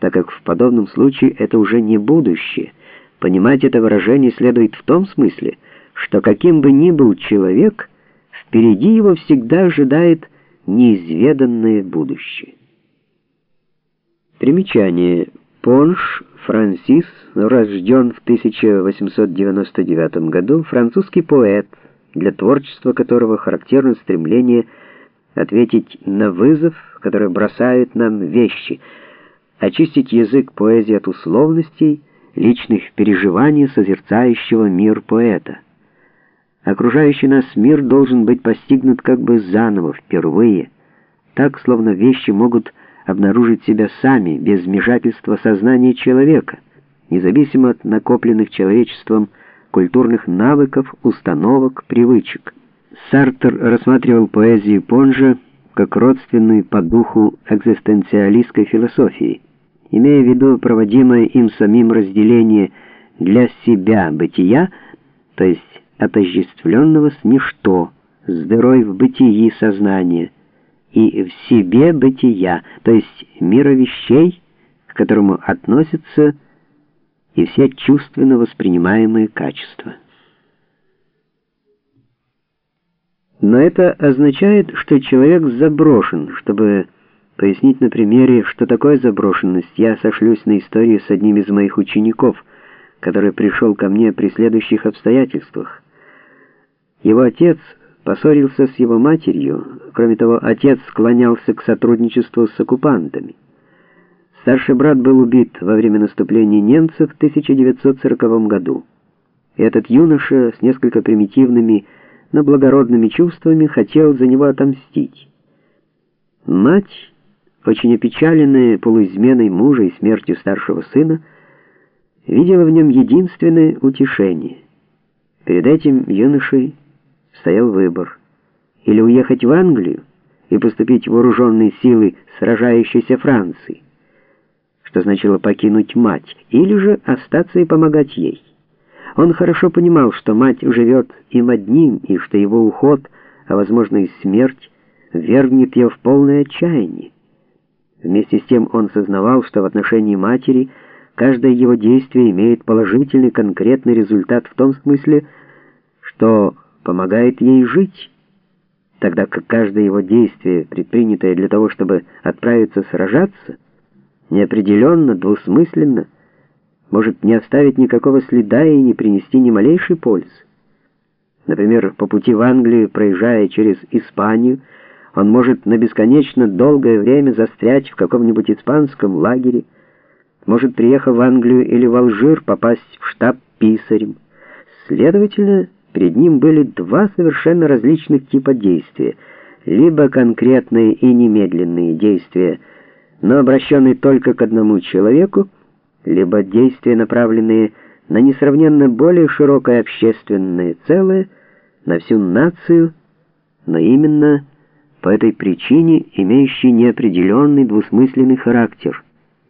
так как в подобном случае это уже не будущее. Понимать это выражение следует в том смысле, что каким бы ни был человек, впереди его всегда ожидает неизведанное будущее. Примечание. Понш Франсис рожден в 1899 году, французский поэт, для творчества которого характерно стремление ответить на вызов, который бросают нам вещи, очистить язык поэзии от условностей, личных переживаний созерцающего мир поэта. Окружающий нас мир должен быть постигнут как бы заново, впервые, так, словно вещи могут обнаружить себя сами, без вмешательства сознания человека, независимо от накопленных человечеством культурных навыков, установок, привычек. Сартер рассматривал поэзию Понжа как родственную по духу экзистенциалистской философии, имея в виду проводимое им самим разделение для себя бытия, то есть отождествленного с ничто, с дырой в бытии сознания, и в себе бытия, то есть мира вещей, к которому относятся и все чувственно воспринимаемые качества. Но это означает, что человек заброшен. Чтобы пояснить на примере, что такое заброшенность, я сошлюсь на историю с одним из моих учеников, который пришел ко мне при следующих обстоятельствах. Его отец поссорился с его матерью, кроме того, отец склонялся к сотрудничеству с оккупантами. Старший брат был убит во время наступления немцев в 1940 году. И этот юноша с несколько примитивными, но благородными чувствами хотел за него отомстить. Мать, очень опечаленная полуизменой мужа и смертью старшего сына, видела в нем единственное утешение. Перед этим юношей стоял выбор. Или уехать в Англию и поступить в вооруженные силы сражающейся Франции, что значило покинуть мать, или же остаться и помогать ей. Он хорошо понимал, что мать живет им одним, и что его уход, а возможно и смерть, вергнет ее в полное отчаяние. Вместе с тем он сознавал, что в отношении матери каждое его действие имеет положительный конкретный результат в том смысле, что помогает ей жить, тогда как каждое его действие, предпринятое для того, чтобы отправиться сражаться, неопределенно, двусмысленно, может не оставить никакого следа и не принести ни малейшей пользы. Например, по пути в Англию, проезжая через Испанию, он может на бесконечно долгое время застрять в каком-нибудь испанском лагере, может, приехав в Англию или в Алжир, попасть в штаб писарем. Следовательно, перед ним были два совершенно различных типа действия, либо конкретные и немедленные действия, но обращенные только к одному человеку, либо действия, направленные на несравненно более широкое общественное целое, на всю нацию, но именно по этой причине имеющие неопределенный двусмысленный характер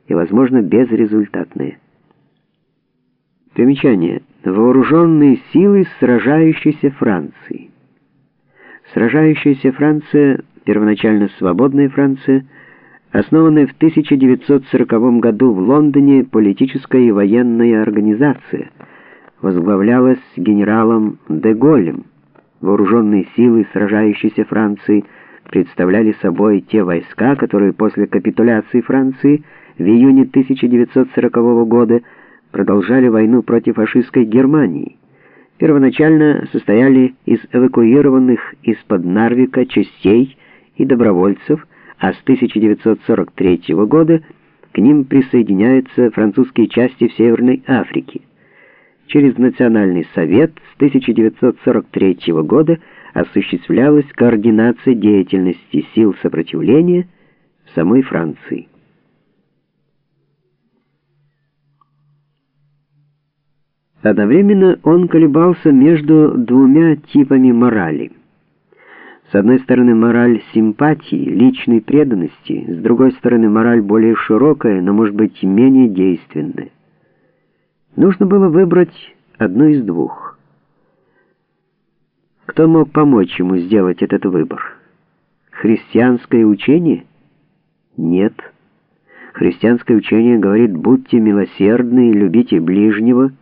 и, возможно, безрезультатные. Примечание. Вооруженные силы сражающейся Франции. Сражающаяся Франция, первоначально свободная Франция, основанная в 1940 году в Лондоне политическая и военная организация, возглавлялась генералом де Голлем. Вооруженные силы сражающейся Франции представляли собой те войска, которые после капитуляции Франции в июне 1940 года продолжали войну против фашистской Германии. Первоначально состояли из эвакуированных из-под Нарвика частей и добровольцев, а с 1943 года к ним присоединяются французские части в Северной Африке. Через Национальный совет с 1943 года осуществлялась координация деятельности сил сопротивления в самой Франции. Одновременно он колебался между двумя типами морали – с одной стороны, мораль симпатии, личной преданности, с другой стороны, мораль более широкая, но, может быть, менее действенная. Нужно было выбрать одну из двух. Кто мог помочь ему сделать этот выбор? Христианское учение? Нет. Христианское учение говорит «будьте милосердны любите ближнего»,